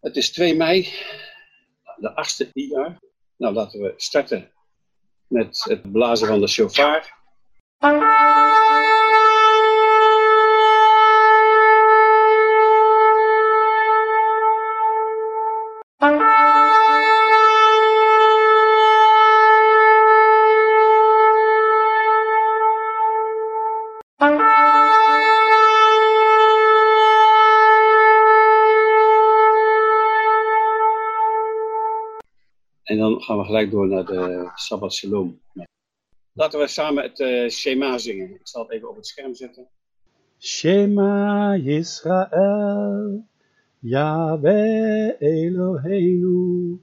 Het is 2 mei, de achtste jaar. Nou, laten we starten met het blazen van de shofar. We gelijk door naar de Sabbat Shalom. Laten we samen het uh, Shema zingen. Ik zal het even op het scherm zetten. Shema Yisrael, Yahweh Eloheinu,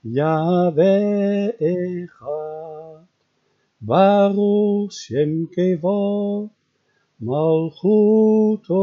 Yahweh Echad, Baruch Shem Kevod, Malchuto,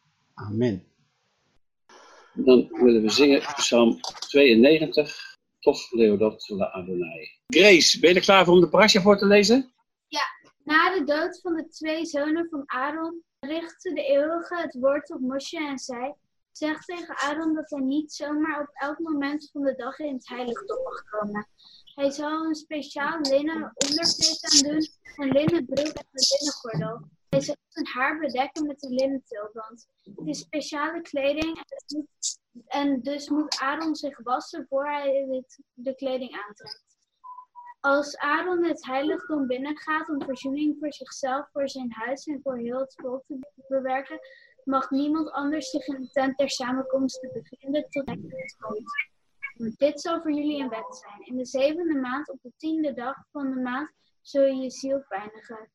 Amen. Dan willen we zingen Psalm 92, Tof Leodot La Adonai. Grace, ben je er klaar voor om de parasha voor te lezen? Ja, na de dood van de twee zonen van Aaron richtte de eeuwige het woord tot Moshe en zei, zeg tegen Aaron dat hij niet zomaar op elk moment van de dag in het heiligdom mag komen. Hij zal een speciaal linnen onderkleed aan doen, een linnen broek en een linnen gordel. Zal zijn haar bedekken met een linnen tulband. Het is speciale kleding en dus moet Aaron zich wassen voor hij de kleding aantrekt. Als Aaron het heiligdom binnengaat om verzoening voor zichzelf, voor zijn huis en voor heel het volk te bewerken, mag niemand anders zich in de tent der samenkomst bevinden tot hij komt. Dit zal voor jullie een wet zijn. In de zevende maand, op de tiende dag van de maand, zul je je ziel pijnigen.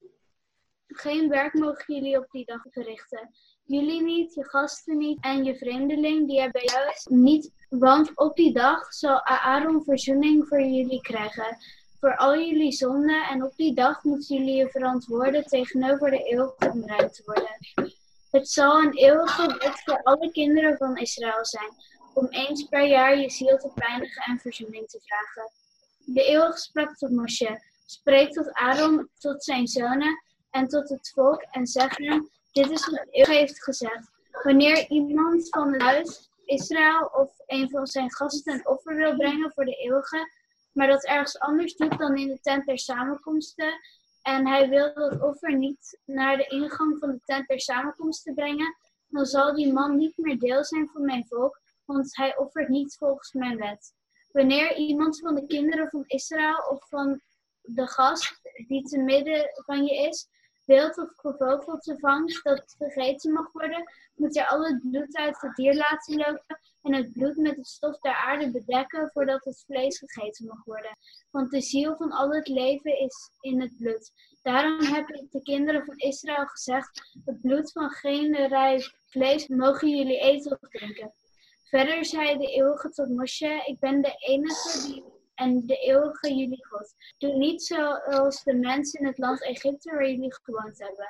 Geen werk mogen jullie op die dag verrichten. Jullie niet, je gasten niet en je vreemdeling die er bij jou is niet. Want op die dag zal Aaron verzoening voor jullie krijgen. Voor al jullie zonden en op die dag moeten jullie je verantwoorden tegenover de eeuwige om rein te worden. Het zal een eeuwige wet voor alle kinderen van Israël zijn. Om eens per jaar je ziel te pijnigen en verzoening te vragen. De eeuwige sprak tot Moshe. Spreek tot Aaron, tot zijn zonen en tot het volk en zeggen, dit is wat u heeft gezegd. Wanneer iemand van het huis Israël of een van zijn gasten een offer wil brengen voor de eeuwige, maar dat ergens anders doet dan in de tent der samenkomsten, en hij wil dat offer niet naar de ingang van de tent der samenkomsten brengen, dan zal die man niet meer deel zijn van mijn volk, want hij offert niet volgens mijn wet. Wanneer iemand van de kinderen van Israël of van de gast die te midden van je is, beeld of gevogelte vangt dat gegeten mag worden, moet je al het bloed uit het dier laten lopen en het bloed met het stof der aarde bedekken voordat het vlees gegeten mag worden. Want de ziel van al het leven is in het bloed. Daarom heb ik de kinderen van Israël gezegd, het bloed van geen rij vlees mogen jullie eten of drinken. Verder zei de eeuwige tot Moshe, ik ben de enige die en de eeuwige jullie God. Doe niet zoals de mensen in het land Egypte waar jullie gewoond hebben.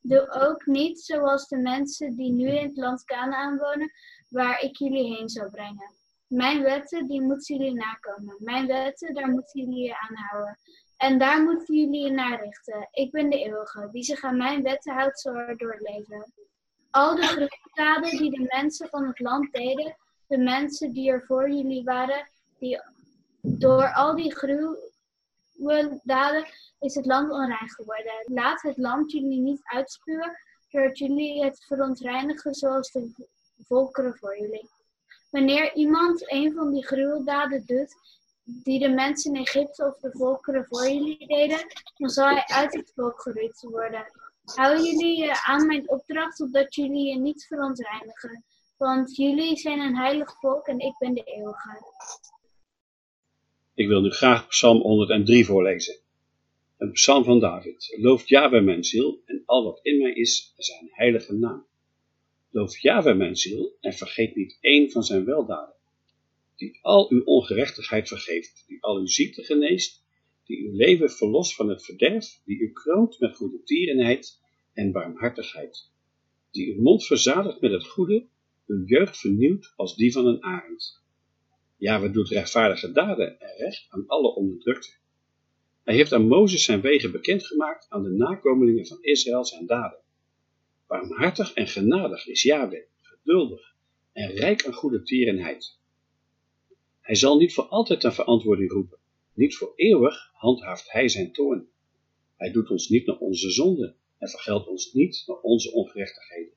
Doe ook niet zoals de mensen die nu in het land Canaan wonen, waar ik jullie heen zal brengen. Mijn wetten, die moeten jullie nakomen. Mijn wetten, daar moeten jullie je aan houden. En daar moeten jullie je naar richten. Ik ben de eeuwige. Wie zich aan mijn wetten houdt, zal er door leven. Al de gruweldaden die de mensen van het land deden, de mensen die er voor jullie waren, die door al die gruweldaden is het land onrein geworden. Laat het land jullie niet uitspuwen zodat jullie het verontreinigen zoals de volkeren voor jullie. Wanneer iemand een van die gruweldaden doet, die de mensen in Egypte of de volkeren voor jullie deden, dan zal hij uit het volk gerukt worden. Houden jullie aan mijn opdracht, opdat jullie je niet verontreinigen. Want jullie zijn een heilig volk en ik ben de eeuwige. Ik wil nu graag Psalm 103 voorlezen. Een psalm van David. Loof Yahweh mijn ziel en al wat in mij is, zijn heilige naam. Loof Yahweh mijn ziel en vergeet niet één van zijn weldaden. Die al uw ongerechtigheid vergeeft, die al uw ziekte geneest, die uw leven verlost van het verderf, die u kroont met goede tierenheid en barmhartigheid. Die uw mond verzadigt met het goede, uw jeugd vernieuwt als die van een arend. Yahweh doet rechtvaardige daden en recht aan alle onderdrukten. Hij heeft aan Mozes zijn wegen bekendgemaakt, aan de nakomelingen van Israël zijn daden. Barmhartig en genadig is Yahweh, geduldig en rijk aan goede tierenheid. Hij zal niet voor altijd een verantwoording roepen, niet voor eeuwig handhaaft hij zijn toorn. Hij doet ons niet naar onze zonden en vergeldt ons niet naar onze ongerechtigheden.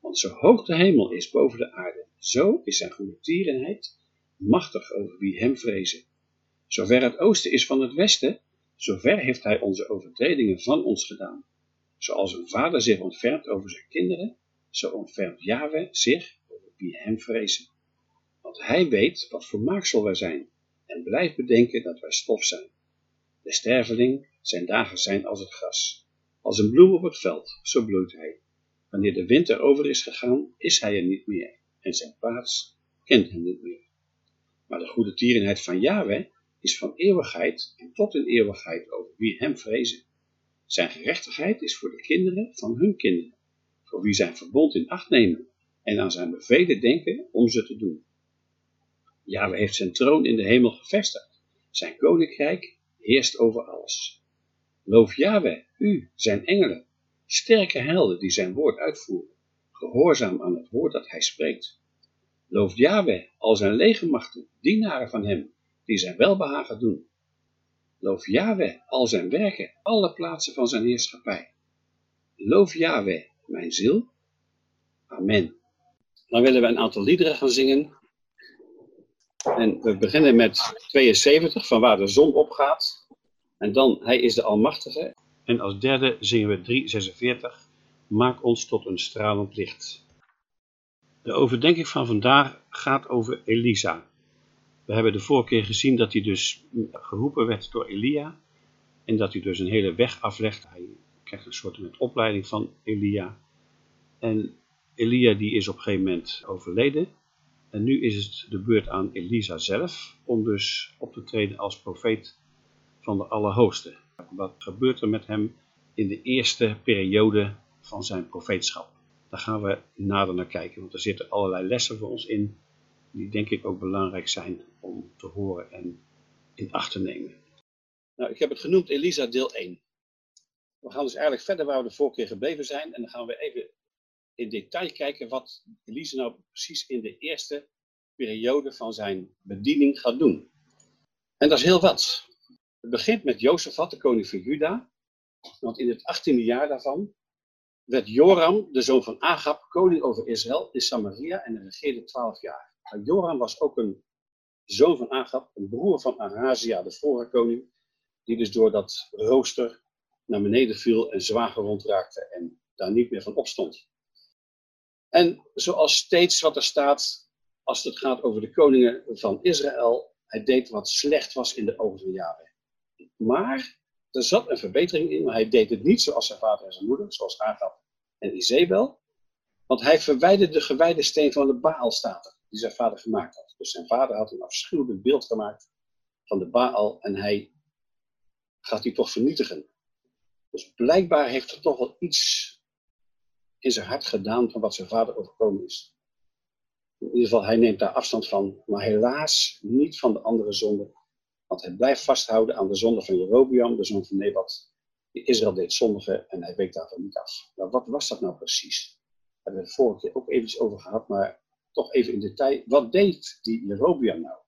Want zo hoog de hemel is boven de aarde, zo is zijn goede tierenheid machtig over wie hem vrezen. Zover het oosten is van het westen, zover heeft hij onze overtredingen van ons gedaan. Zoals een vader zich ontfermt over zijn kinderen, zo ontfermt Yahweh zich over wie hem vrezen. Want hij weet wat voor maaksel wij zijn, en blijft bedenken dat wij stof zijn. De sterveling, zijn dagen zijn als het gras. Als een bloem op het veld, zo bloeit hij. Wanneer de winter over is gegaan, is hij er niet meer, en zijn plaats kent hem niet meer. Maar de goede tierenheid van Yahweh is van eeuwigheid en tot in eeuwigheid over wie hem vrezen. Zijn gerechtigheid is voor de kinderen van hun kinderen, voor wie zijn verbond in acht nemen en aan zijn bevelen denken om ze te doen. Yahweh heeft zijn troon in de hemel gevestigd. Zijn koninkrijk heerst over alles. Loof Yahweh, u, zijn engelen, sterke helden die zijn woord uitvoeren, gehoorzaam aan het woord dat hij spreekt. Loof Yahweh, al zijn legermachten, dienaren van hem, die zijn welbehagen doen. Loof Yahweh, al zijn werken, alle plaatsen van zijn heerschappij. Loof Yahweh, mijn ziel. Amen. Dan willen we een aantal liederen gaan zingen. En we beginnen met 72, van waar de zon opgaat. En dan, hij is de Almachtige. En als derde zingen we 346, maak ons tot een stralend licht. De overdenking van vandaag gaat over Elisa. We hebben de vorige keer gezien dat hij dus geroepen werd door Elia. En dat hij dus een hele weg aflegt. Hij krijgt een soort met opleiding van Elia. En Elia die is op een gegeven moment overleden. En nu is het de beurt aan Elisa zelf om dus op te treden als profeet van de Allerhoogste. Wat gebeurt er met hem in de eerste periode van zijn profeetschap? Daar gaan we nader naar kijken, want er zitten allerlei lessen voor ons in, die denk ik ook belangrijk zijn om te horen en in acht te nemen. Nou, ik heb het genoemd Elisa deel 1. We gaan dus eigenlijk verder waar we de vorige keer gebleven zijn en dan gaan we even in detail kijken wat Elise nou precies in de eerste periode van zijn bediening gaat doen. En dat is heel wat. Het begint met Jozefat, de koning van Juda. Want in het 18e jaar daarvan werd Joram, de zoon van Agab, koning over Israël in Samaria en hij regeerde 12 jaar. Joram was ook een zoon van Agab, een broer van Ahazia, de vorige koning, die dus door dat rooster naar beneden viel en zwaar gewond raakte en daar niet meer van opstond. En zoals steeds wat er staat, als het gaat over de koningen van Israël, hij deed wat slecht was in de ogen van Yahweh. Maar er zat een verbetering in, maar hij deed het niet zoals zijn vader en zijn moeder, zoals Agab en Izebel. Want hij verwijderde de gewijde steen van de Baal, die zijn vader gemaakt had. Dus zijn vader had een afschuwelijk beeld gemaakt van de Baal en hij gaat die toch vernietigen. Dus blijkbaar heeft er toch wel iets in zijn hart gedaan van wat zijn vader overkomen is. In ieder geval, hij neemt daar afstand van, maar helaas niet van de andere zonden. Want hij blijft vasthouden aan de zonde van Jerobiam, de zoon van Nebat, Israël deed zondigen en hij week daarvan niet af. Nou, wat was dat nou precies? Daar hebben we het vorige keer ook even over gehad, maar toch even in detail. Wat deed die Jerobiam nou?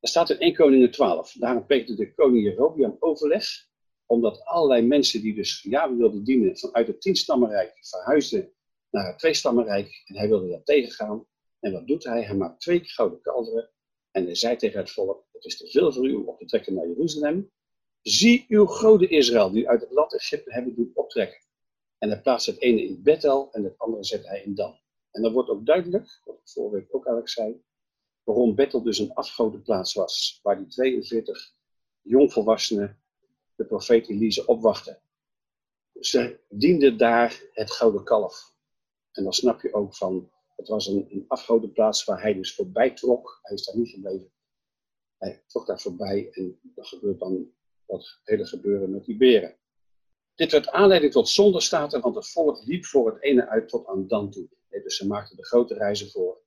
Er staat in 1 Koningen 12. Daarom pleegde de koning Jerobiam overleg omdat allerlei mensen die dus Yahweh wilden dienen vanuit het tienstammenrijk verhuisden naar het tweestammenrijk en hij wilde dat tegengaan. En wat doet hij? Hij maakt twee gouden kalveren en hij zei tegen het volk, het is te veel voor u om op te trekken naar Jeruzalem. Zie uw goden Israël, die uit het land Egypte hebben doen optrekken. En hij plaatst het ene in Bethel en het andere zet hij in Dan. En dan wordt ook duidelijk, wat ik vorige week ook eigenlijk zei, waarom Bethel dus een afgodenplaats was, waar die 42 jongvolwassenen de profeet Elise opwachten. Ze dienden daar het gouden kalf. En dan snap je ook van, het was een, een afgodenplaats waar hij dus voorbij trok. Hij is daar niet gebleven. Hij trok daar voorbij en dan gebeurt dan dat hele gebeuren met die beren. Dit werd aanleiding tot zonde staat want het volk liep voor het ene uit tot aan Dan toe. dus ze maakten de grote reizen voor.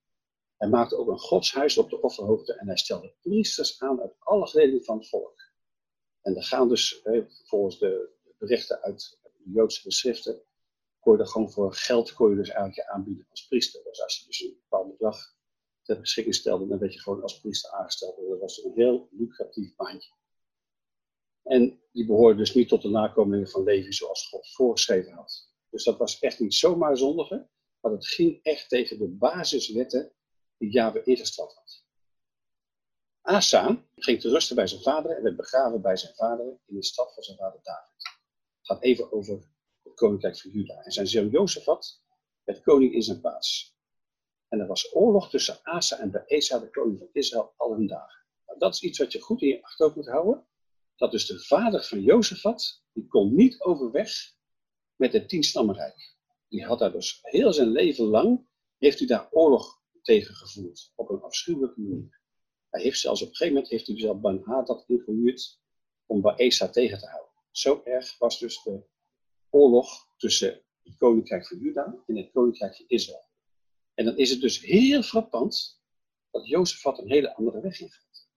Hij maakte ook een godshuis op de offerhoogte en hij stelde priesters aan uit alle geledingen van het volk. En er gaan dus, volgens de berichten uit de Joodse geschriften, kon je gewoon voor geld kon dus eigenlijk je aanbieden als priester. Dus als je dus een bepaald bedrag ter beschikking stelde, dan werd je gewoon als priester aangesteld. dat was een heel lucratief baantje. En die behoorde dus niet tot de nakomelingen van Levi zoals God voorgeschreven had. Dus dat was echt niet zomaar zondige, maar het ging echt tegen de basiswetten die Yahweh ingesteld had. Asa ging te rusten bij zijn vader en werd begraven bij zijn vader in de stad van zijn vader David. Het gaat even over koninkrijk van Juda. En zijn zoon Jozefat werd koning in zijn plaats. En er was oorlog tussen Asa en Beesa, de koning van Israël, al hun dagen. Nou, dat is iets wat je goed in je achterhoofd moet houden. Dat dus de vader van Jozefat, die kon niet overweg met het tienstammenrijk. Die had daar dus heel zijn leven lang, heeft hij daar oorlog tegen gevoerd. Op een afschuwelijke manier. Hij heeft zelfs op een gegeven moment heeft hij zelf Ben Hadad ingehuurd om Baesa tegen te houden. Zo erg was dus de oorlog tussen het koninkrijk van Juda en het koninkrijk van Israël. En dan is het dus heel frappant dat Jozefat een hele andere weg ingaat.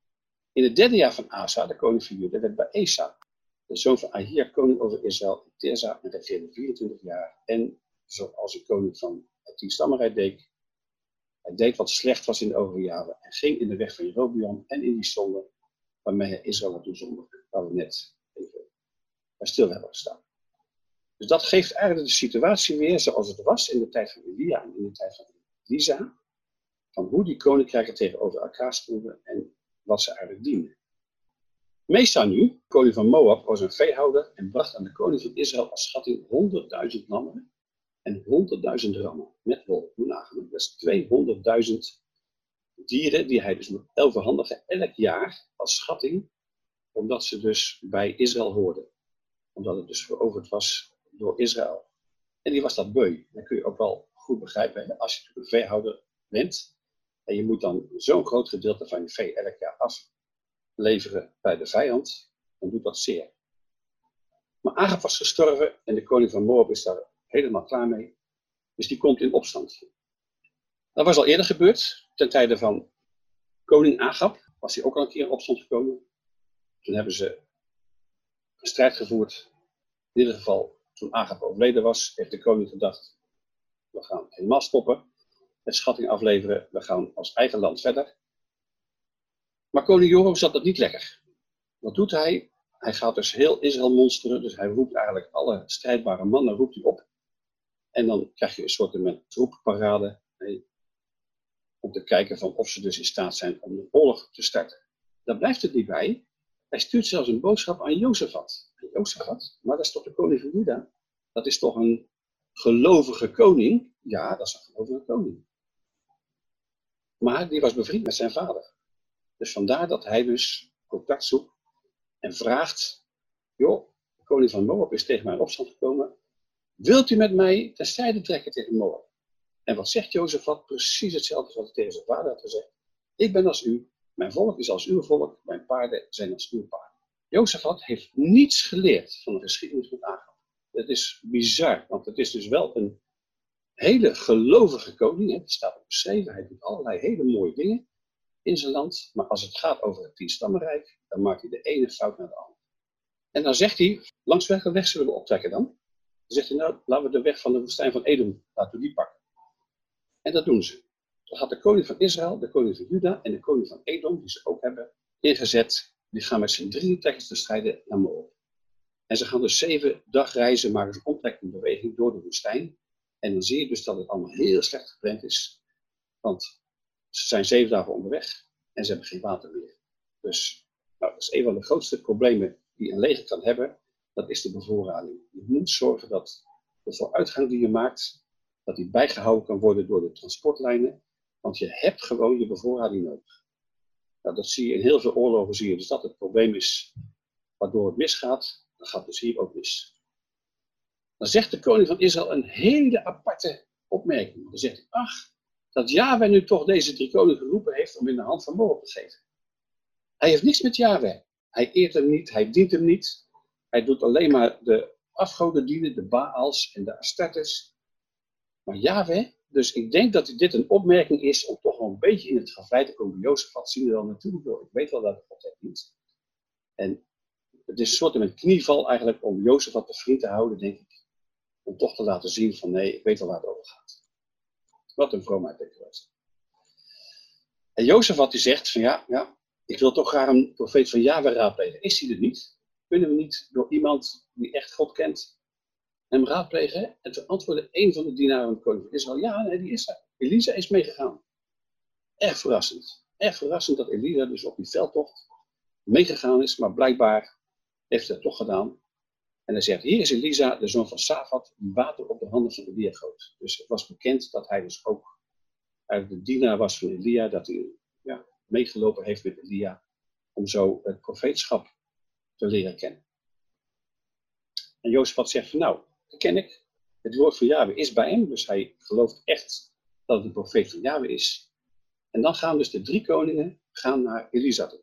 In het derde jaar van Asa, de koning van Juda, werd Baesa, de zoon van Ahir, koning over Israël in Tirza en regeerde 24 jaar. En zoals de koning van het tienstammenrijk deed, hij deed wat slecht was in de overjaren en ging in de weg van Jerobeam en in die zonde waarmee hij Israël had toezondigd, waar we net even bij stil hebben gestaan. Dus dat geeft eigenlijk de situatie weer zoals het was in de tijd van Elia en in de tijd van Elisa, van hoe die koninkrijken tegenover elkaar stonden en wat ze eigenlijk dienden. Mesa nu, koning van Moab, was een veehouder en bracht aan de koning van Israël als schatting 100.000 lammeren en 100.000 rammen met wol. Moet nagaan, dat is 200.000 dieren die hij dus moet overhandigen elk jaar als schatting, omdat ze dus bij Israël hoorden. Omdat het dus veroverd was door Israël. En die was dat beu. Dat kun je ook wel goed begrijpen als je een veehouder bent. En je moet dan zo'n groot gedeelte van je vee elk jaar afleveren bij de vijand. Dan doet dat zeer. Maar Agab was gestorven en de koning van Moab is daar helemaal klaar mee. Dus die komt in opstand. Dat was al eerder gebeurd, ten tijde van koning Agab, was hij ook al een keer in opstand gekomen. Toen hebben ze een strijd gevoerd. In ieder geval, toen Agab overleden was, heeft de koning gedacht, we gaan helemaal stoppen, het schatting afleveren, we gaan als eigen land verder. Maar koning Joram zat dat niet lekker. Wat doet hij? Hij gaat dus heel Israël monsteren, dus hij roept eigenlijk alle strijdbare mannen roept hij op. En dan krijg je een soort troepparade om te kijken van of ze dus in staat zijn om een oorlog te starten. Daar blijft het niet bij. Hij stuurt zelfs een boodschap aan Jozefat. Jozefat, maar dat is toch de koning van Juda? Dat is toch een gelovige koning? Ja, dat is een gelovige koning. Maar die was bevriend met zijn vader. Dus vandaar dat hij dus contact zoekt en vraagt: Joh, de koning van Moab is tegen mij opstand gekomen. Wilt u met mij ten strijde trekken tegen Moab? En wat zegt Jozefat? Precies hetzelfde wat hij tegen zijn vader had gezegd. Ik ben als u, mijn volk is als uw volk, mijn paarden zijn als uw paarden. Jozefat heeft niets geleerd van de geschiedenis van Agab. Het is bizar, want het is dus wel een hele gelovige koning. Het staat ook beschreven, hij doet allerlei hele mooie dingen in zijn land. Maar als het gaat over het tienstammenrijk, dan maakt hij de ene fout naar de andere. En dan zegt hij, langs welke weg zullen we optrekken dan? Dan zegt hij, nou, laten we de weg van de woestijn van Edom, laten we die pakken. En dat doen ze. Gaat de koning van Israël, de koning van Juda en de koning van Edom, die ze ook hebben ingezet, die gaan met z'n drieën trekken te strijden naar Moab. En ze gaan dus zeven dagreizen, maken een omtrekkende beweging door de woestijn. En dan zie je dus dat het allemaal heel slecht gepland is. Want ze zijn zeven dagen onderweg en ze hebben geen water meer. Dus nou, dat is een van de grootste problemen die een leger kan hebben. Dat is de bevoorrading. Je moet zorgen dat de vooruitgang die je maakt, dat die bijgehouden kan worden door de transportlijnen. Want je hebt gewoon je bevoorrading nodig. Nou, dat zie je in heel veel oorlogen, zie je dus dat het probleem is waardoor het misgaat. Dan gaat het dus hier ook mis. Dan zegt de koning van Israël een hele aparte opmerking. Dan zegt hij, ach, dat Yahweh nu toch deze drie koningen geroepen heeft om in de hand van Moab te geven. Hij heeft niks met Yahweh. Hij eert hem niet, hij dient hem niet. Hij doet alleen maar de afgoden dienen, de Baals en de Astartes. Maar Yahweh, dus ik denk dat dit een opmerking is om toch wel een beetje in het gevleid te komen. Jozef wat zien we wel natuurlijk door. Ik weet wel dat het niet. En het is een soort een knieval eigenlijk om Jozef wat te vriend te houden, denk ik. Om toch te laten zien van nee, ik weet wel waar het over gaat. Wat een vroomheid denk En Jozef wat hij zegt van ja, ja, ik wil toch graag een profeet van Yahweh raadplegen. Is hij er niet? Kunnen we niet door iemand die echt God kent hem raadplegen? En toen antwoordde een van de dienaren van de koning van Israël, ja, die is er. Elisa is meegegaan. Erg verrassend. Erg verrassend dat Elisa dus op die veldtocht meegegaan is, maar blijkbaar heeft hij het toch gedaan. En hij zegt, hier is Elisa, de zoon van Safat, die water op de handen van Elia goot. Dus het was bekend dat hij dus ook eigenlijk de dienaar was van Elia, dat hij ja, meegelopen heeft met Elia, om zo het profeetschap te leren kennen. En Jozef zegt van, nou, dat ken ik. Het woord van Yahweh is bij hem, dus hij gelooft echt dat het de profeet van Yahweh is. En dan gaan dus de drie koningen gaan naar Elisa toe.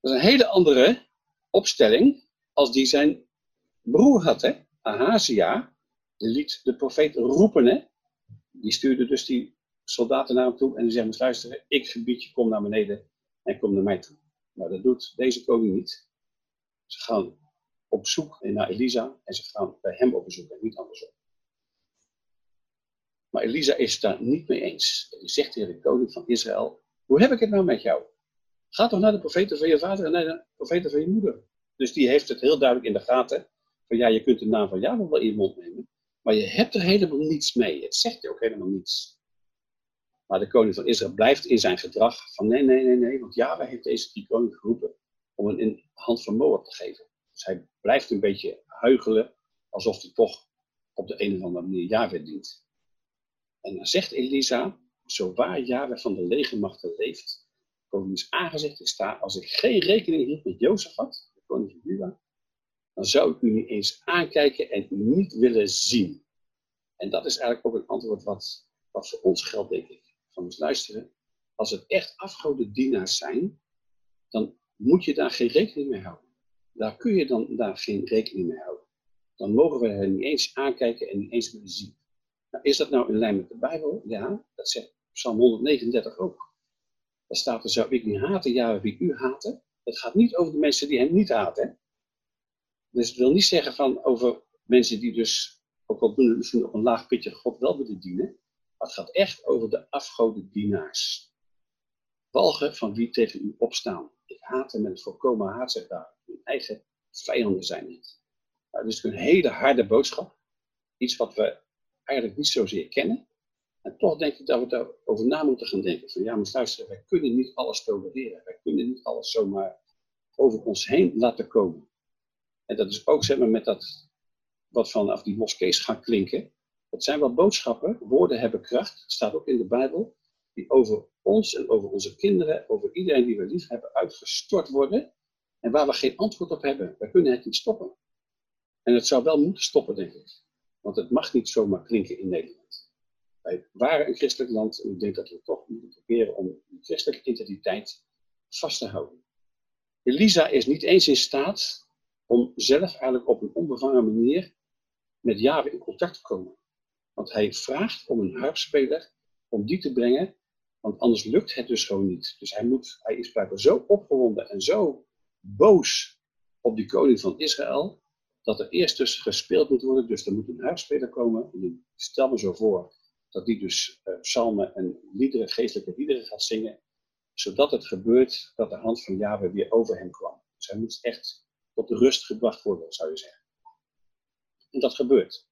Dat is een hele andere opstelling als die zijn broer had. Hè? Ahazia, die liet de profeet roepen. Hè? Die stuurde dus die soldaten naar hem toe en die zeggen, luisteren, ik gebied je, kom naar beneden en kom naar mij toe. Nou, dat doet deze koning niet. Ze gaan op zoek naar Elisa en ze gaan bij hem op bezoek en niet andersom. Maar Elisa is daar niet mee eens. En die zegt tegen de koning van Israël, hoe heb ik het nou met jou? Ga toch naar de profeten van je vader en naar de profeten van je moeder. Dus die heeft het heel duidelijk in de gaten. Van ja, je kunt de naam van Java wel in je mond nemen. Maar je hebt er helemaal niets mee. Het zegt je ook helemaal niets. Maar de koning van Israël blijft in zijn gedrag van nee, nee, nee, nee. Want Java heeft deze drie geroepen om een in hand van Moab te geven. Dus hij blijft een beetje huigelen, alsof hij toch op de een of andere manier Yahweh dient. En dan zegt Elisa, zo waar Yahweh van de legermachten leeft, konings aangezicht ik sta, als ik geen rekening hield met Jozefat, de koning van Juda, dan zou ik u niet eens aankijken en u niet willen zien. En dat is eigenlijk ook een antwoord wat, wat voor ons geldt, denk ik. Van ons luisteren, als het echt dienaars zijn, dan moet je daar geen rekening mee houden. Daar kun je dan daar geen rekening mee houden. Dan mogen we hen niet eens aankijken en niet eens willen zien. Nou, is dat nou in lijn met de Bijbel? Ja, dat zegt Psalm 139 ook. Daar staat er, zou ik niet haten, ja, wie u haten? Het gaat niet over de mensen die hem niet haten. Dus het wil niet zeggen van over mensen die dus, ook al doen misschien op een laag pitje, God wel willen dienen. Maar het gaat echt over de afgoden dienaars. Walgen van wie tegen u opstaan. Ik haat hem met het volkomen haat, zegt daar. Mijn eigen vijanden zijn het. Nou, dus een hele harde boodschap. Iets wat we eigenlijk niet zozeer kennen. En toch denk ik dat we daarover na moeten gaan denken. Van ja, maar luisteren, wij kunnen niet alles tolereren. Wij kunnen niet alles zomaar over ons heen laten komen. En dat is ook zeg maar met dat wat vanaf die moskees gaat klinken. Het zijn wel boodschappen, woorden hebben kracht, staat ook in de Bijbel, die over ons en over onze kinderen, over iedereen die we lief hebben, uitgestort worden. En waar we geen antwoord op hebben. We kunnen het niet stoppen. En het zou wel moeten stoppen, denk ik. Want het mag niet zomaar klinken in Nederland. Wij waren een christelijk land en ik denk dat we toch moeten proberen om die christelijke identiteit vast te houden. Elisa is niet eens in staat om zelf eigenlijk op een onbevangen manier met Java in contact te komen. Want hij vraagt om een harpspeler om die te brengen, want anders lukt het dus gewoon niet. Dus hij, moet, hij is blijkbaar zo opgewonden en zo boos op die koning van Israël, dat er eerst dus gespeeld moet worden. Dus er moet een harpspeler komen. En stel me zo voor dat die dus uh, psalmen en liederen, geestelijke liederen gaat zingen, zodat het gebeurt dat de hand van Yahweh weer over hem kwam. Dus hij moet echt tot rust gebracht worden, zou je zeggen. En dat gebeurt.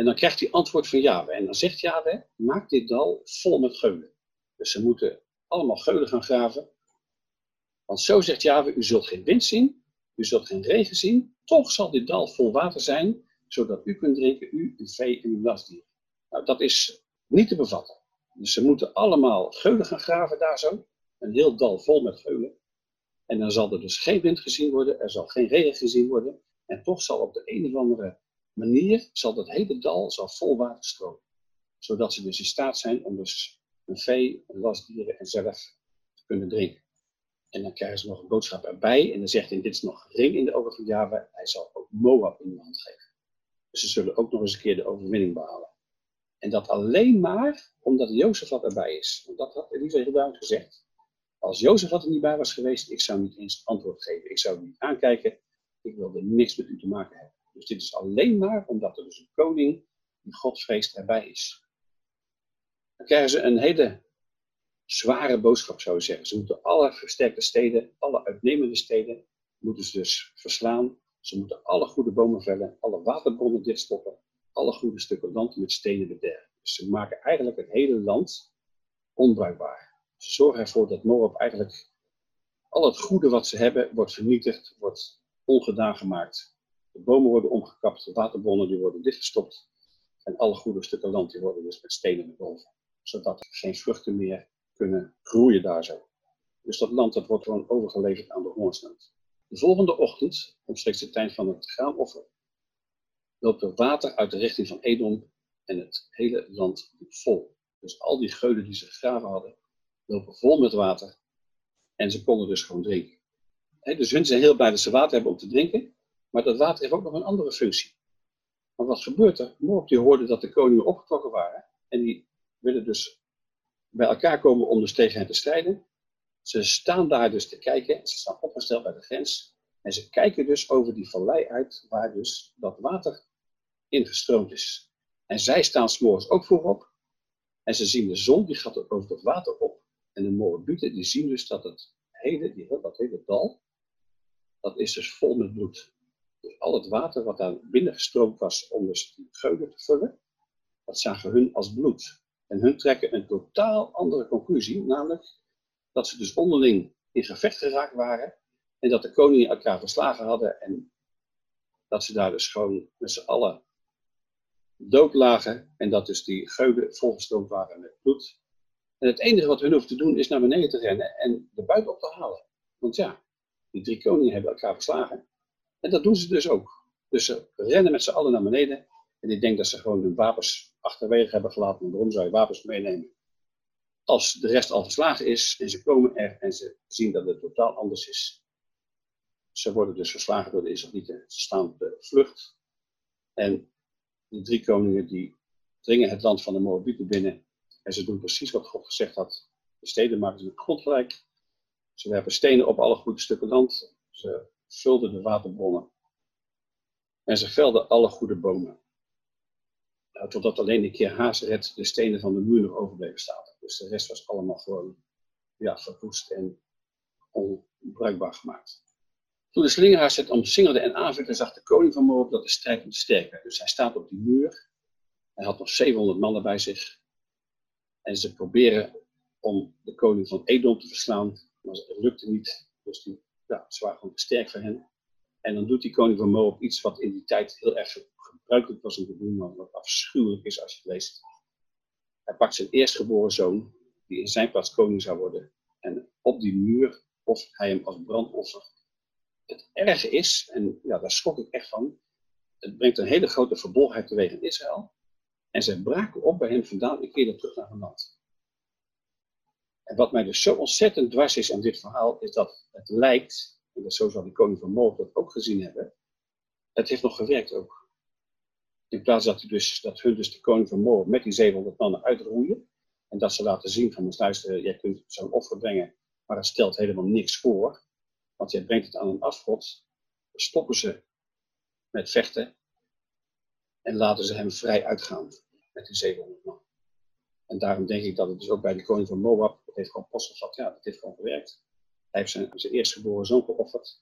En dan krijgt hij antwoord van Yahweh. En dan zegt Yahweh, maak dit dal vol met geulen. Dus ze moeten allemaal geulen gaan graven. Want zo zegt Yahweh, u zult geen wind zien, u zult geen regen zien, toch zal dit dal vol water zijn, zodat u kunt drinken, u, uw vee en uw lastdieren. Nou, dat is niet te bevatten. Dus ze moeten allemaal geulen gaan graven daar zo. Een heel dal vol met geulen. En dan zal er dus geen wind gezien worden, er zal geen regen gezien worden. En toch zal op de een of andere manier zal dat hele dal zal vol water stromen. Zodat ze dus in staat zijn om dus een vee, een lastdieren en zelf te kunnen drinken. En dan krijgen ze nog een boodschap erbij. En dan zegt hij, dit is nog ring in de ogen van Java. Hij zal ook Moab in de hand geven. Dus ze zullen ook nog eens een keer de overwinning behalen. En dat alleen maar omdat Jozef erbij is. Want dat had Elisa heel gezegd. Als Jozef er niet bij was geweest, ik zou niet eens antwoord geven. Ik zou niet aankijken. Ik wilde niks met u te maken hebben. Dus dit is alleen maar omdat er dus een koning die God vreest erbij is. Dan krijgen ze een hele zware boodschap, zou je zeggen. Ze moeten alle versterkte steden, alle uitnemende steden, moeten ze dus verslaan. Ze moeten alle goede bomen vellen, alle waterbronnen dichtstoppen, alle goede stukken land met stenen bederven. Dus ze maken eigenlijk het hele land onbruikbaar. Ze zorgen ervoor dat Moab eigenlijk al het goede wat ze hebben wordt vernietigd, wordt ongedaan gemaakt. De bomen worden omgekapt, de waterbronnen die worden dichtgestopt. En alle goede stukken land die worden dus met stenen boven, Zodat er geen vruchten meer kunnen groeien daar zo. Dus dat land dat wordt gewoon overgeleverd aan de hongersnood. De volgende ochtend, omstreeks de tijd van het graanoffer, loopt er water uit de richting van Edom en het hele land liep vol. Dus al die geulen die ze gegraven hadden, lopen vol met water en ze konden dus gewoon drinken. dus hun zijn heel blij dat ze water hebben om te drinken, maar dat water heeft ook nog een andere functie. Want wat gebeurt er? Moab die hoorde dat de koningen opgetrokken waren en die willen dus bij elkaar komen om dus tegen hen te strijden. Ze staan daar dus te kijken, ze staan opgesteld bij de grens en ze kijken dus over die vallei uit waar dus dat water ingestroomd is. En zij staan s'morgens ook voorop en ze zien de zon die gaat over dat water op en de Moabieten die zien dus dat het hele, dat hele dal, dat is dus vol met bloed. Dus al het water wat daar binnen gestroomd was om dus die geulen te vullen, dat zagen hun als bloed. En hun trekken een totaal andere conclusie, namelijk dat ze dus onderling in gevecht geraakt waren en dat de koningen elkaar verslagen hadden en dat ze daar dus gewoon met z'n allen dood lagen en dat dus die geulen volgestroomd waren met bloed. En het enige wat hun hoeven te doen is naar beneden te rennen en de buit op te halen. Want ja, die drie koningen hebben elkaar verslagen. En dat doen ze dus ook. Dus ze rennen met z'n allen naar beneden. En ik denk dat ze gewoon hun wapens achterwege hebben gelaten. waarom zou je wapens meenemen? Als de rest al verslagen is en ze komen er en ze zien dat het totaal anders is. Ze worden dus verslagen door de Israëlieten. Ze staan op de vlucht. En de drie koningen die dringen het land van de Moabieten binnen. En ze doen precies wat God gezegd had. De steden maken ze gelijk. Ze werpen stenen op alle goede stukken land. Ze vulden de waterbronnen. En ze velden alle goede bomen. Nou, totdat alleen de keer Hazeret de stenen van de muur nog overbleven staan. Dus de rest was allemaal gewoon ja, verwoest en onbruikbaar gemaakt. Toen de slingeraars het omsingelde en aanvielen, zag de koning van Moab dat de strijd niet sterk werd. Dus hij staat op die muur. Hij had nog 700 mannen bij zich. En ze proberen om de koning van Edom te verslaan. Maar het lukte niet. Dus die, ja, ze waren gewoon te sterk voor hen. En dan doet die koning van Moab iets wat in die tijd heel erg gebruikelijk was om te doen, maar wat afschuwelijk is als je het leest. Hij pakt zijn eerstgeboren zoon, die in zijn plaats koning zou worden, en op die muur offert hij hem als brandoffer. Het erge is, en ja, daar schrok ik echt van, het brengt een hele grote verbolgenheid teweeg in Israël. En zij braken op bij hem vandaan en keerden terug naar hun land. En wat mij dus zo ontzettend dwars is aan dit verhaal, is dat het lijkt, en dat zo zal de koning van Moab dat ook gezien hebben, het heeft nog gewerkt ook. In plaats dat, dus, dat hun dus de koning van Moab met die 700 mannen uitroeien. En dat ze laten zien van, luister, jij kunt zo'n offer brengen, maar het stelt helemaal niks voor. Want jij brengt het aan een afgod. Stoppen ze met vechten en laten ze hem vrij uitgaan met die 700 man. En daarom denk ik dat het dus ook bij de koning van Moab, heeft gewoon post gehad, ja, dat heeft gewoon gewerkt. Hij heeft zijn, zijn eerstgeboren zoon geofferd.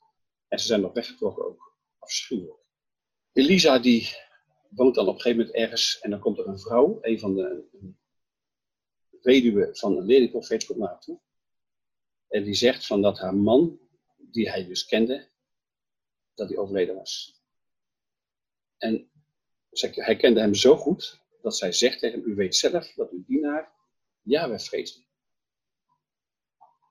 En ze zijn nog weggetrokken ook. Afschuwelijk. Elisa die woont dan op een gegeven moment ergens en dan komt er een vrouw, een van de weduwe van een leerlingprofeet, komt naar haar toe. En die zegt van dat haar man, die hij dus kende, dat hij overleden was. En hij kende hem zo goed dat zij zegt tegen hem, u weet zelf dat uw dienaar Yahweh vreesde.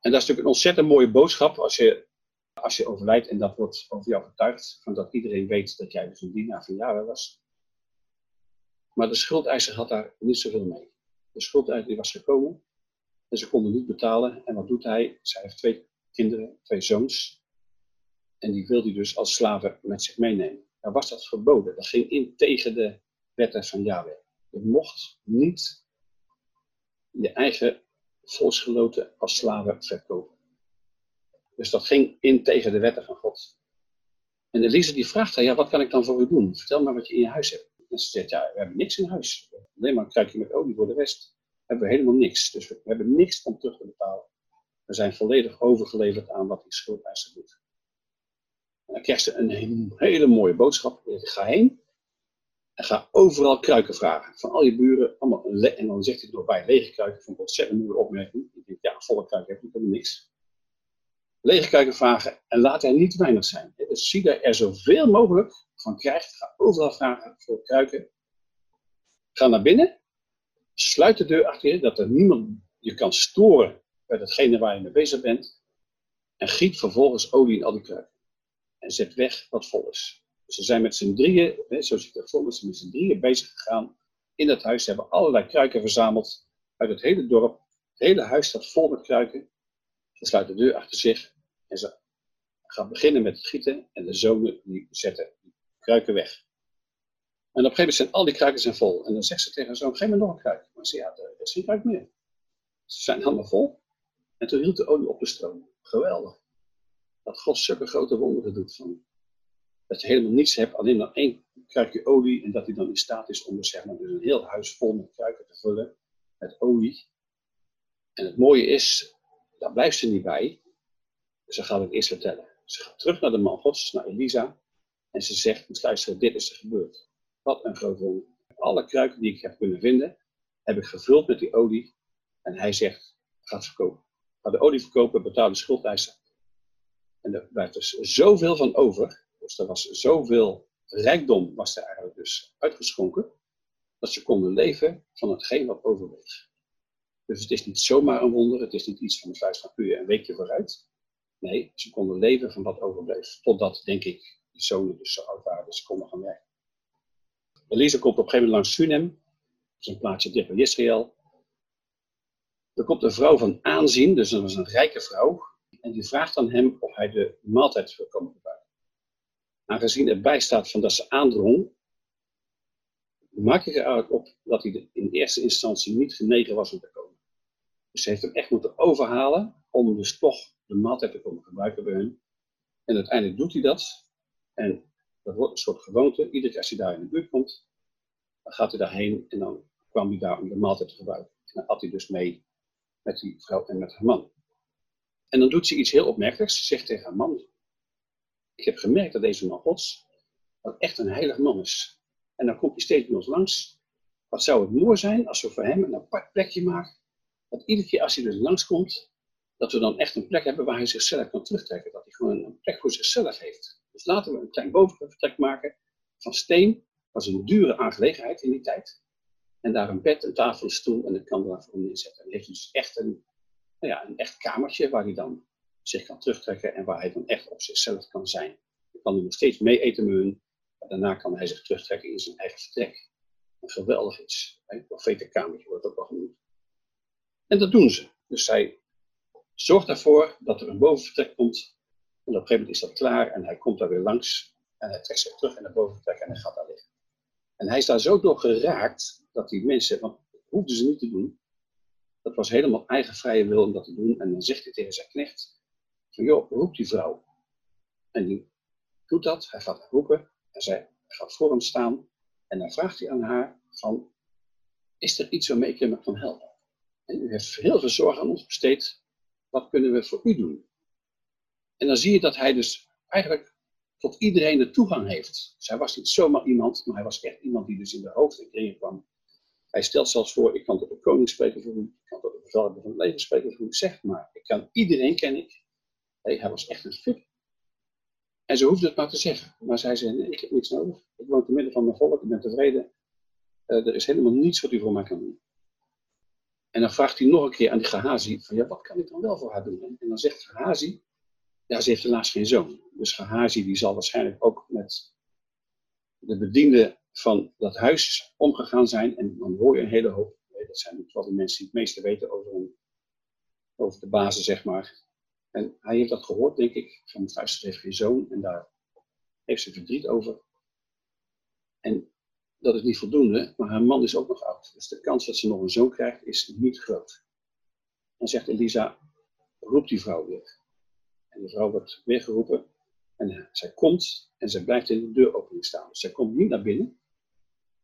En dat is natuurlijk een ontzettend mooie boodschap als je, als je overlijdt en dat wordt over jou getuigd, van dat iedereen weet dat jij dus een dienaar van Yahweh was. Maar de schuldeiser had daar niet zoveel mee. De schuldeiser was gekomen en ze konden niet betalen. En wat doet hij? Zij heeft twee kinderen, twee zoons. En die wil hij dus als slaven met zich meenemen. Dan was dat verboden. Dat ging in tegen de wetten van Yahweh. Je mocht niet je eigen volksgenoten als slaven verkopen. Dus dat ging in tegen de wetten van God. En Elise die vraagt haar, ja, wat kan ik dan voor u doen? Vertel maar wat je in je huis hebt. En ze zegt, ja, we hebben niks in huis. Alleen maar een kruikje met olie voor de rest. Hebben we helemaal niks. Dus we hebben niks om terug te betalen. We zijn volledig overgeleverd aan wat die schuldeiser doet. En dan krijgt ze een hele mooie boodschap. Ga heen en ga overal kruiken vragen. Van al je buren. Allemaal en dan zegt hij nog bij lege kruiken. Ik ontzettend mooie opmerking. Ik denk, ja, volle kruiken heb ik helemaal niks. Lege kruiken vragen en laat er niet weinig zijn. Zie daar er zoveel mogelijk van krijgt. Ga overal vragen voor kruiken. Ga naar binnen. Sluit de deur achter je, dat er niemand je kan storen bij datgene waar je mee bezig bent. En giet vervolgens olie in al die kruiken. En zet weg wat vol is. Dus ze zijn met z'n drieën, hè, zo ziet het voor met z'n drieën bezig gegaan in dat huis. Ze hebben allerlei kruiken verzameld uit het hele dorp. Het hele huis staat vol met kruiken. Ze sluiten de deur achter zich en ze gaan beginnen met het gieten. En de zonen die zetten die kruiken weg. En op een gegeven moment zijn al die kruiken zijn vol. En dan zegt ze tegen haar zoon, geef me nog een kruik. Maar ze ja, er is geen kruik meer. Ze zijn allemaal vol. En toen hield de olie op te stromen. Geweldig. Dat God zulke grote wonderen doet. Van, dat je helemaal niets hebt, alleen nog één kruikje olie. En dat hij dan in staat is om dus, zeg maar, dus een heel huis vol met kruiken te vullen. Met olie. En het mooie is, daar blijft ze niet bij. Ze gaat het eerst vertellen. Ze gaat terug naar de man Gods, naar Elisa. En ze zegt, luister, dit is er gebeurd. Wat een groot wonder. Alle kruiken die ik heb kunnen vinden, heb ik gevuld met die olie. En hij zegt, ga het verkopen. Ga de olie verkopen, betaal de schuldeiser. En er werd dus zoveel van over. Dus er was zoveel rijkdom was er eigenlijk dus uitgeschonken. Dat ze konden leven van hetgeen wat overbleef. Dus het is niet zomaar een wonder. Het is niet iets van de vuist van je een weekje vooruit. Nee, ze konden leven van wat overbleef. Totdat, denk ik, de zonen dus zo oud waren dat ze konden gaan werken. Elise komt op een gegeven moment langs Sunem. Dat is een plaatsje dicht bij Israël. Er komt een vrouw van aanzien, dus dat was een rijke vrouw. En die vraagt aan hem of hij de maaltijd wil komen. Aangezien erbij staat van dat ze aandrong, maak ik eruit op dat hij in eerste instantie niet genegen was om te komen. Dus ze heeft hem echt moeten overhalen om dus toch de maaltijd te komen gebruiken bij hun. En uiteindelijk doet hij dat. En dat wordt een soort gewoonte. Iedere keer als hij daar in de buurt komt, dan gaat hij daarheen en dan kwam hij daar om de maaltijd te gebruiken. En dan had hij dus mee met die vrouw en met haar man. En dan doet ze iets heel opmerkelijks. Ze zegt tegen haar man, ik heb gemerkt dat deze man Gods echt een heilig man is. En dan komt hij steeds bij ons langs. Wat zou het mooi zijn als we voor hem een apart plekje maken. Dat iedere keer als hij dus langskomt, dat we dan echt een plek hebben waar hij zichzelf kan terugtrekken. Dat hij gewoon een plek voor zichzelf heeft. Dus laten we een klein bovenvertrek maken van steen. Dat was een dure aangelegenheid in die tijd. En daar een bed, een tafel, een stoel en een kandelaar voor neerzetten. En heeft dus echt een, nou ja, een echt kamertje waar hij dan zich kan terugtrekken en waar hij dan echt op zichzelf kan zijn. Dan kan hij nog steeds mee eten met hun, maar daarna kan hij zich terugtrekken in zijn eigen vertrek. Geweldig iets. Een profetenkamertje wordt ook wel genoemd. En dat doen ze. Dus zij zorgt ervoor dat er een bovenvertrek komt en op een gegeven moment is dat klaar en hij komt daar weer langs. En hij trekt zich terug in de boventrek en hij gaat daar liggen. En hij is daar zo door geraakt dat die mensen, want dat hoefden ze niet te doen. Dat was helemaal eigen vrije wil om dat te doen. En dan zegt hij tegen zijn knecht: van joh, roep die vrouw. En die doet dat, hij gaat haar roepen. En zij gaat voor hem staan. En dan vraagt hij aan haar: van, Is er iets waarmee ik je kan helpen? En u heeft heel veel zorg aan ons besteed. Wat kunnen we voor u doen? En dan zie je dat hij dus eigenlijk tot iedereen de toegang heeft. Dus hij was niet zomaar iemand, maar hij was echt iemand die dus in de hoofdkringen kwam. Hij stelt zelfs voor, ik kan tot de koning spreken voor u, ik kan tot de bevelhebber van het leven spreken voor u, zeg maar. Ik kan iedereen ken ik. Hij was echt een fit. En ze hoefde het maar te zeggen. Maar zij zei, nee, ik heb niets nodig. Ik woon te midden van mijn volk, ik ben tevreden. Uh, er is helemaal niets wat u voor mij kan doen. En dan vraagt hij nog een keer aan die Gehazi, van ja, wat kan ik dan wel voor haar doen? En dan zegt Gehazi, ja, ze heeft helaas geen zoon. Dus Gehazi die zal waarschijnlijk ook met de bedienden van dat huis omgegaan zijn. En dan hoor je een hele hoop, dat zijn wel de mensen die het meeste weten over, over de basis, zeg maar. En hij heeft dat gehoord, denk ik, van huis heeft geen zoon. En daar heeft ze verdriet over. En dat is niet voldoende, maar haar man is ook nog oud. Dus de kans dat ze nog een zoon krijgt is niet groot. Dan zegt Elisa, roep die vrouw weer. En de vrouw wordt weer geroepen. En zij komt en zij blijft in de deuropening staan. Dus zij komt niet naar binnen.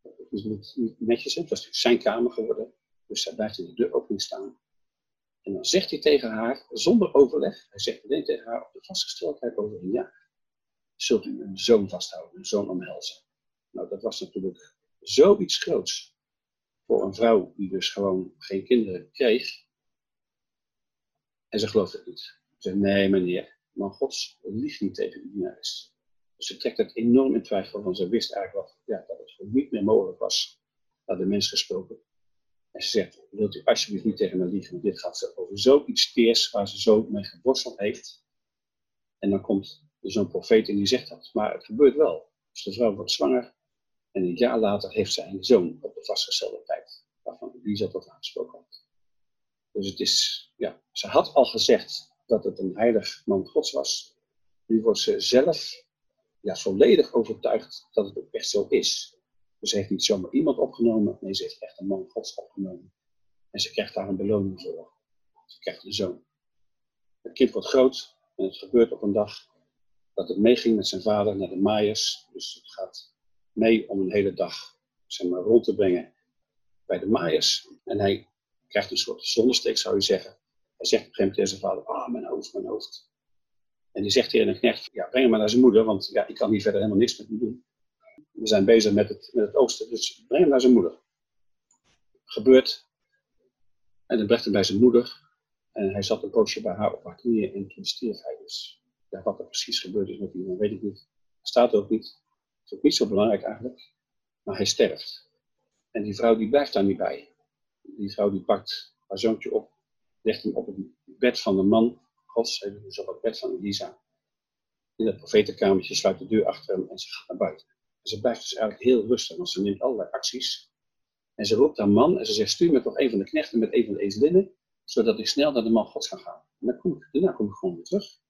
Dat is niet, netjes, het was zijn kamer geworden. Dus zij blijft in de deuropening staan. En dan zegt hij tegen haar, zonder overleg, hij zegt alleen tegen haar op de vastgesteldheid over een jaar, zult u een zoon vasthouden, een zoon omhelzen. Nou, dat was natuurlijk zoiets groots voor een vrouw die dus gewoon geen kinderen kreeg. En ze geloofde het niet. Ze zei, nee meneer, maar Gods liegt niet tegen die. Dus ze trekt het enorm in twijfel, want ze wist eigenlijk wat, ja, dat het niet meer mogelijk was, naar de mens gesproken. En ze zegt, wilt u alsjeblieft niet tegen me liegen, dit gaat over zoiets teers waar ze zo mee geworsteld heeft. En dan komt zo'n profeet en die zegt dat. Maar het gebeurt wel. Dus de vrouw wordt zwanger en een jaar later heeft zij een zoon op de vastgestelde tijd, waarvan Elisa tot aangesproken had. Dus het is, ja, ze had al gezegd dat het een heilig man Gods was. Nu wordt ze zelf ja, volledig overtuigd dat het ook echt zo is. Dus ze heeft niet zomaar iemand opgenomen, nee, ze heeft echt een man Gods opgenomen. En ze krijgt daar een beloning voor. Ze krijgt een zoon. Het kind wordt groot en het gebeurt op een dag dat het meeging met zijn vader naar de Maaiers. Dus het gaat mee om een hele dag zeg maar, rond te brengen bij de Maaiers. En hij krijgt een soort zonnesteek, zou je zeggen. Hij zegt op een gegeven moment tegen zijn vader, ah, mijn hoofd, mijn hoofd. En die zegt tegen een knecht, ja, breng hem maar naar zijn moeder, want ja, ik kan hier verder helemaal niks met hem doen. We zijn bezig met het, met het oosten, dus breng hem naar zijn moeder. Gebeurt. En dan brengt hem bij zijn moeder. En hij zat een poosje bij haar op haar knieën en toen stierf hij dus. Ja, wat er precies gebeurd is met hem, weet ik niet. Staat ook niet is ook niet zo belangrijk eigenlijk. Maar hij sterft. En die vrouw die blijft daar niet bij. Die vrouw die pakt haar zoontje op, legt hem op het bed van de man Gods, dus op het bed van Elisa. In het profetenkamertje sluit de deur achter hem en ze gaat naar buiten. Ze blijft dus eigenlijk heel rustig, want ze neemt allerlei acties. En ze roept haar man en ze zegt, stuur me toch een van de knechten met een van de ezelinnen, zodat ik snel naar de man Gods kan gaan. En dan kom ik, daarna kom ik gewoon weer terug.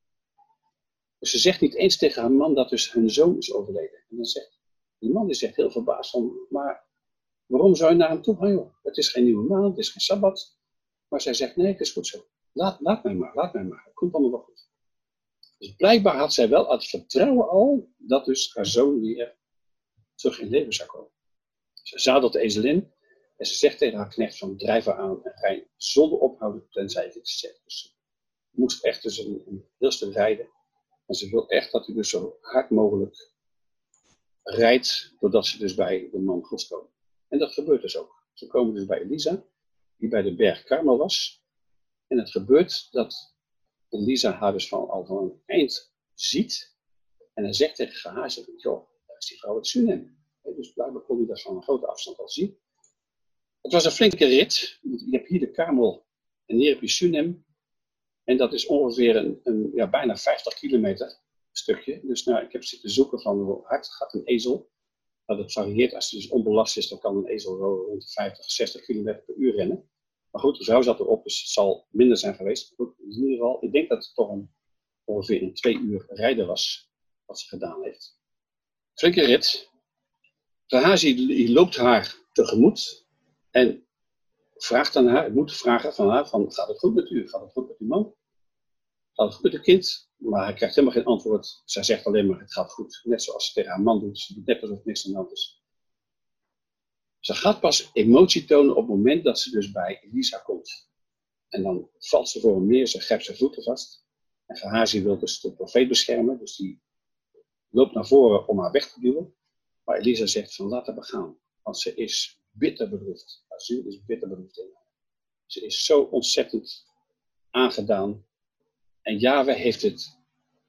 Dus ze zegt niet eens tegen haar man dat dus hun zoon is overleden. En dan zegt die man die zegt heel verbaasd van, maar waarom zou je naar hem toe gaan joh? Het is geen nieuwe maand, het is geen sabbat. Maar zij zegt, nee, het is goed zo. Laat, laat mij maar, laat mij maar. Het komt allemaal wel goed. Dus blijkbaar had zij wel het vertrouwen al dat dus haar zoon weer terug in leven zou komen. Ze zadelt de ezelin en ze zegt tegen haar knecht van drijf haar aan en ga zonder ophouden tenzij ik het zeg. Dus ze moest echt dus een, heel stuk rijden. En ze wil echt dat hij dus zo hard mogelijk rijdt, doordat ze dus bij de man Gods komen. En dat gebeurt dus ook. Ze komen dus bij Elisa, die bij de berg Karmel was. En het gebeurt dat Elisa haar dus van, al van een eind ziet. En dan zegt tegen Gehazi, joh, daar die vrouw het Sunem. Dus blijkbaar kon hij dat van een grote afstand al zien. Het was een flinke rit. Je hebt hier de Karmel en hier heb je Sunem. En dat is ongeveer een, een ja, bijna 50 kilometer stukje. Dus nou, ik heb zitten zoeken van hoe hard gaat een ezel. Dat het varieert. Als het dus onbelast is, dan kan een ezel rond de 50, 60 km per uur rennen. Maar goed, de vrouw zat erop, dus het zal minder zijn geweest. In ieder geval, ik denk dat het toch een, ongeveer een twee uur rijden was, wat ze gedaan heeft. Flinke rit. Gehazi loopt haar tegemoet en vraagt aan haar, moet vragen van haar, van, gaat het goed met u? Gaat het goed met uw man? Gaat het goed met het kind? Maar hij krijgt helemaal geen antwoord. Zij zegt alleen maar, het gaat goed. Net zoals ze tegen haar man doet. Ze doet net alsof niks aan de hand is. Ze gaat pas emotie tonen op het moment dat ze dus bij Elisa komt. En dan valt ze voor hem neer, ze grijpt zijn voeten vast. En Gehazi wil dus de profeet beschermen, dus die loopt naar voren om haar weg te duwen. Maar Elisa zegt van laat haar begaan, want ze is bitter bedroefd. Haar is bitter bedroefd in haar. Ze is zo ontzettend aangedaan. En Yahweh heeft het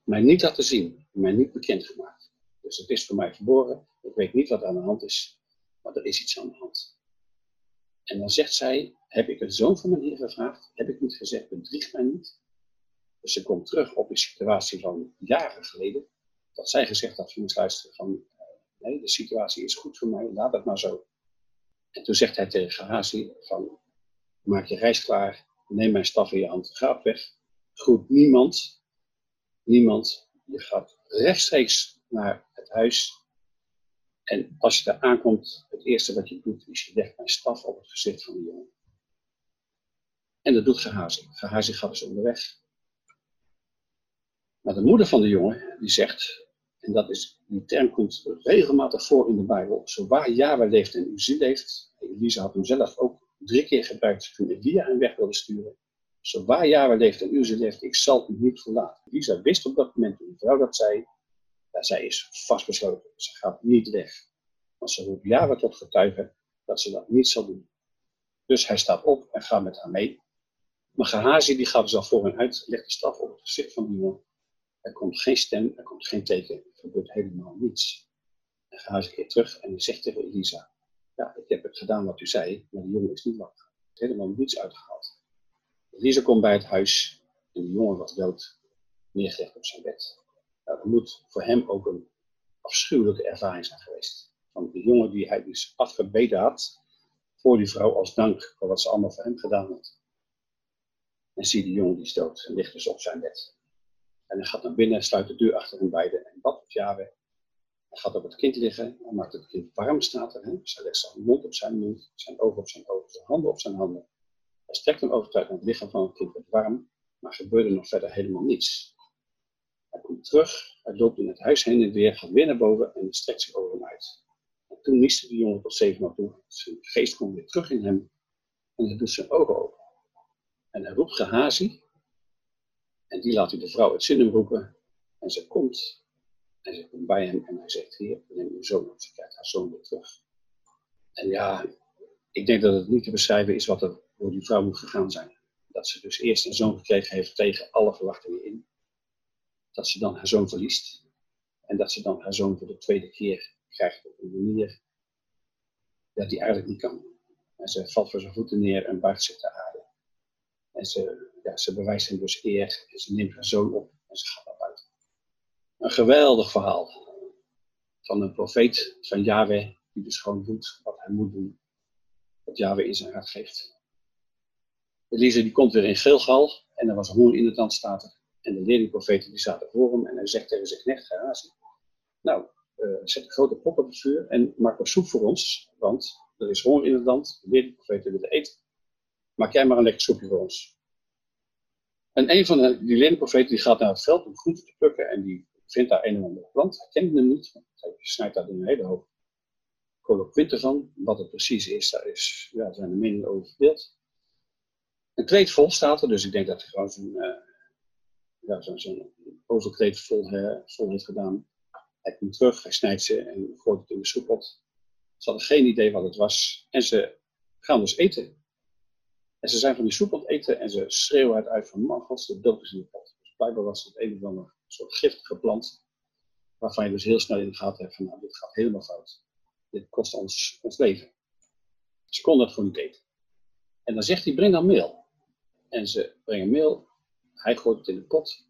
mij niet laten zien, mij niet bekendgemaakt. Dus het is voor mij verborgen. Ik weet niet wat aan de hand is, maar er is iets aan de hand. En dan zegt zij, heb ik een zoon van mijn heer gevraagd? Heb ik niet gezegd, bedrieg mij niet? Dus ze komt terug op een situatie van jaren geleden. Dat zij gezegd had, je luisteren van, eh, nee, de situatie is goed voor mij, laat het maar zo. En toen zegt hij tegen Gehazi van, maak je reis klaar, neem mijn staf in je hand, ga op weg. Groet niemand, niemand. Je gaat rechtstreeks naar het huis. En als je daar aankomt, het eerste wat je doet, is je legt mijn staf op het gezicht van de jongen. En dat doet Gehazi. Gehazi gaat dus onderweg. Maar de moeder van de jongen, die zegt, en dat is, die term komt regelmatig voor in de Bijbel, zo waar Yahweh leeft en Uzie leeft, Elisa had hem zelf ook drie keer gebruikt toen Elia hem weg wilde sturen. Zo waar Yahweh leeft en Uzie leeft, ik zal u niet verlaten. Elisa wist op dat moment, toen de vrouw dat zei, dat zij is vastbesloten. Ze gaat niet weg. Want ze roept Yahweh tot getuige dat ze dat niet zal doen. Dus hij staat op en gaat met haar mee. Maar Gehazi die gaat dus al voor hen uit, legt de staf op het gezicht van de jongen er komt geen stem, er komt geen teken, er gebeurt helemaal niets. En ga eens een keer terug en hij zegt tegen Elisa, ja, ik heb het gedaan wat u zei, maar de jongen is niet wakker. Er is helemaal niets uitgehaald. Elisa komt bij het huis en de jongen was dood, neergelegd op zijn bed. Nou, dat moet voor hem ook een afschuwelijke ervaring zijn geweest. Van de jongen die hij dus afgebeden had voor die vrouw als dank voor wat ze allemaal voor hem gedaan had. En zie die jongen die is dood en ligt dus op zijn bed. En hij gaat naar binnen, sluit de deur achter hen beiden en bad op Yahweh. Hij gaat op het kind liggen, hij maakt het kind warm, staat er. Hè? Hij legt zijn mond op zijn mond, zijn ogen op zijn ogen, zijn handen op zijn handen. Hij strekt hem overtuigd naar het lichaam van het kind wordt warm, maar gebeurde nog verder helemaal niets. Hij komt terug, hij loopt in het huis heen en weer, gaat weer naar boven en strekt zich over uit. En toen miste de jongen tot zeven toe. Zijn geest komt weer terug in hem en hij doet zijn ogen open. En hij roept Gehazi, en die laat hij de vrouw het zinnen roepen. En ze komt. En ze komt bij hem en hij zegt, hier, neem uw zoon op. Ze krijgt haar zoon weer terug. En ja, ik denk dat het niet te beschrijven is wat er voor die vrouw moet gegaan zijn. Dat ze dus eerst een zoon gekregen heeft tegen alle verwachtingen in. Dat ze dan haar zoon verliest. En dat ze dan haar zoon voor de tweede keer krijgt op een manier dat die eigenlijk niet kan. En ze valt voor zijn voeten neer en buigt zich ter aarde. En ze ja, ze bewijst hem dus eer en ze neemt haar zoon op en ze gaat naar buiten. Een geweldig verhaal van een profeet van Yahweh, die dus gewoon doet wat hij moet doen, wat Yahweh in zijn hart geeft. Elise die komt weer in Gilgal en er was honger in het land staat er. En de leerlingprofeten die zaten voor hem en hij zegt tegen zijn knecht Gehazi, nou, zet een grote pot op het vuur en maak wat soep voor ons, want er is honger in het land, de leerlingprofeten willen eten. Maak jij maar een lekker soepje voor ons. En een van de, die leerprofeten die gaat naar het veld om groenten te plukken en die vindt daar een of andere plant. Hij kent hem niet, want hij snijdt daar een hele hoop colloquinten van. Wat het precies is, daar is, ja, zijn de meningen over verdeeld. Een kleed vol staat er, dus ik denk dat hij gewoon zo'n uh, ja, zo zo overkleed vol, heeft gedaan. Hij komt terug, hij snijdt ze en gooit het in de soepot. Ze hadden geen idee wat het was en ze gaan dus eten. En ze zijn van die soep aan het eten en ze schreeuwen het uit van man, de dood is in de pot. Dus blijkbaar was het een of ander soort giftige plant, waarvan je dus heel snel in de gaten hebt van, nou, dit gaat helemaal fout. Dit kost ons ons leven. Ze konden het gewoon niet eten. En dan zegt hij, breng dan meel. En ze brengen meel, hij gooit het in de pot.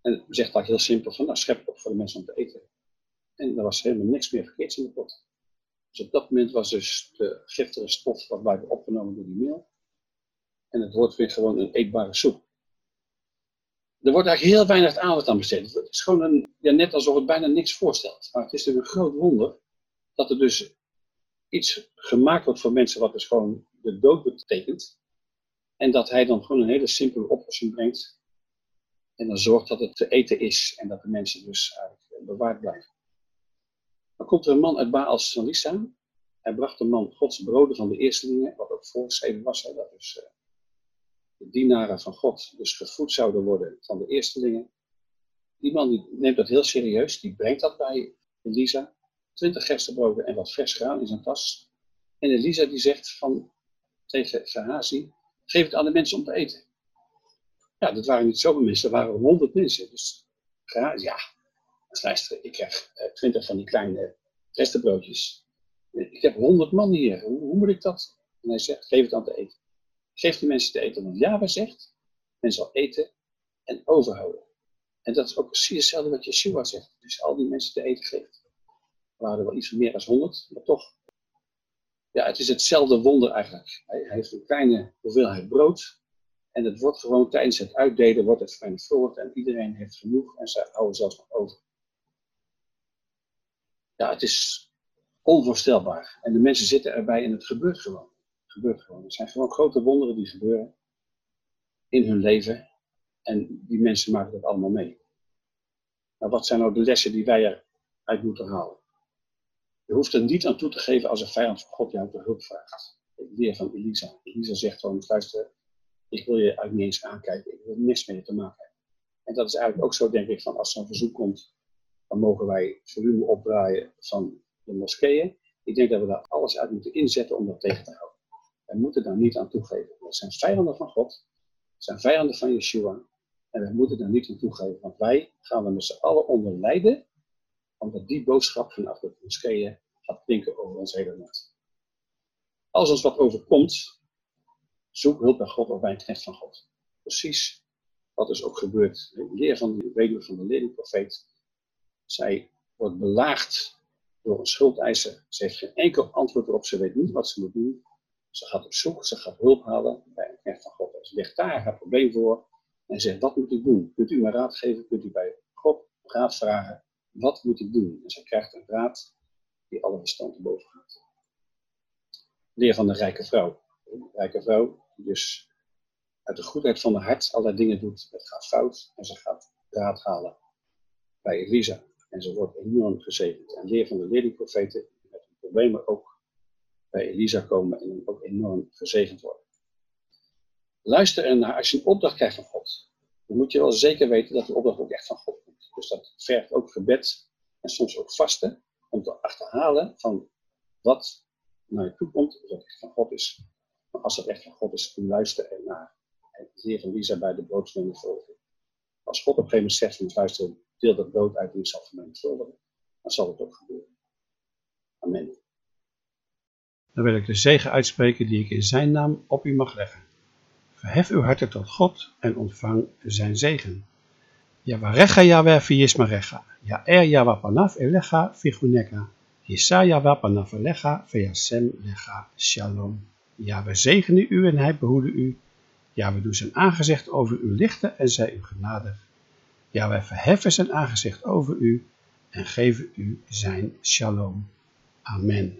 En zegt daar heel simpel van, nou, schep het op voor de mensen om te eten. En er was helemaal niks meer verkeerds in de pot. Dus op dat moment was dus de giftige stof wat blijven opgenomen door die meel. En het wordt weer gewoon een eetbare soep. Er wordt eigenlijk heel weinig aandacht aan besteed. Het is gewoon een, ja, net alsof het bijna niks voorstelt. Maar het is natuurlijk een groot wonder dat er dus iets gemaakt wordt voor mensen wat dus gewoon de dood betekent. En dat hij dan gewoon een hele simpele oplossing brengt. En dan zorgt dat het te eten is en dat de mensen dus eigenlijk bewaard blijven. Dan komt er een man uit Baal Salisa. Hij bracht de man Gods broden van de eerstelingen, wat ook voorgeschreven was. Hè, dat dus de dienaren van God dus gevoed zouden worden van de eerstelingen. die man die neemt dat heel serieus, die brengt dat bij Elisa. Twintig gerstebroden en wat vers graan in zijn tas. En Elisa die zegt van, tegen Gehazi, geef het aan de mensen om te eten. Ja, dat waren niet zoveel mensen, dat waren honderd mensen. Dus Gehazi, ja, ik krijg eh, twintig van die kleine gerstebroodjes. Ik heb honderd man hier, hoe, hoe, moet ik dat? En hij zegt, geef het aan te eten. Geef die mensen te eten, want Java zegt, men zal eten en overhouden. En dat is ook precies hetzelfde wat Yeshua zegt. Dus al die mensen te eten geeft. Er waren wel iets meer dan honderd, maar toch. Ja, het is hetzelfde wonder eigenlijk. Hij, heeft een kleine hoeveelheid brood. En het wordt gewoon tijdens het uitdelen wordt het vermenigvuldigd. En iedereen heeft genoeg en ze houden zelfs nog over. Ja, het is onvoorstelbaar. En de mensen zitten erbij en het gebeurt gewoon. Gebeurt gewoon. Er zijn gewoon grote wonderen die gebeuren in hun leven. En die mensen maken dat allemaal mee. Nou, wat zijn nou de lessen die wij eruit moeten halen? Je hoeft er niet aan toe te geven als een vijand van God jou te hulp vraagt. Ik leer van Elisa. Elisa zegt gewoon, luister, ik wil je eigenlijk niet eens aankijken. Ik wil niks mee te maken hebben. En dat is eigenlijk ook zo, denk ik, van als een verzoek komt, dan mogen wij volume opdraaien van de moskeeën. Ik denk dat we daar alles uit moeten inzetten om dat tegen te houden. Wij moeten daar niet aan toegeven. Dat zijn vijanden van God zijn vijanden van Yeshua. En we moeten daar niet aan toegeven, want wij gaan er met z'n allen onder lijden, omdat die boodschap vanaf de moskeeën gaat klinken over ons hele land. Als ons wat overkomt, zoek hulp bij God of bij een knecht van God. Precies wat is ook gebeurd. De leer van de weduwe van de leerlingprofeet. Zij wordt belaagd door een schuldeiser. Ze heeft geen enkel antwoord erop. Ze weet niet wat ze moet doen. Ze gaat op zoek, ze gaat hulp halen bij een knecht van God. Ze legt daar haar probleem voor en zegt, wat moet ik doen? Kunt u me raad geven? Kunt u bij God raad vragen? Wat moet ik doen? En ze krijgt een raad die alle verstand boven gaat. Leer van de rijke vrouw. Rijke vrouw die dus uit de goedheid van haar hart allerlei dingen doet. Het gaat fout en ze gaat raad halen bij Elisa. En ze wordt enorm gezegend. En leer van de leerlingprofeten met problemen ook bij Elisa komen en ook enorm gezegend worden. Luister ernaar als je een opdracht krijgt van God. Dan moet je wel zeker weten dat de opdracht ook echt van God komt. Dus dat vergt ook gebed en soms ook vasten om te achterhalen van wat naar je toe komt, of echt van God is. Maar als dat echt van God is, luister ernaar. En leer van Lisa bij de broodvermenigvuldiging. Als God op een gegeven moment zegt van luister, deel dat brood uit en je zal vermenigvuldigen, dan zal het ook gebeuren. Amen. Dan wil ik de zegen uitspreken die ik in zijn naam op u mag leggen. Verhef uw harten tot God en ontvang zijn zegen. Yavarecha Yahweh viyismarecha. Ya'er Yahweh panav elecha figuneka. Yisa Yahweh panav elecha viyasem lecha shalom. we zegene u en hij behoede u. we doe zijn aangezicht over u lichten en zij u genadig. we verheffen zijn aangezicht over u en geven u zijn shalom. Amen.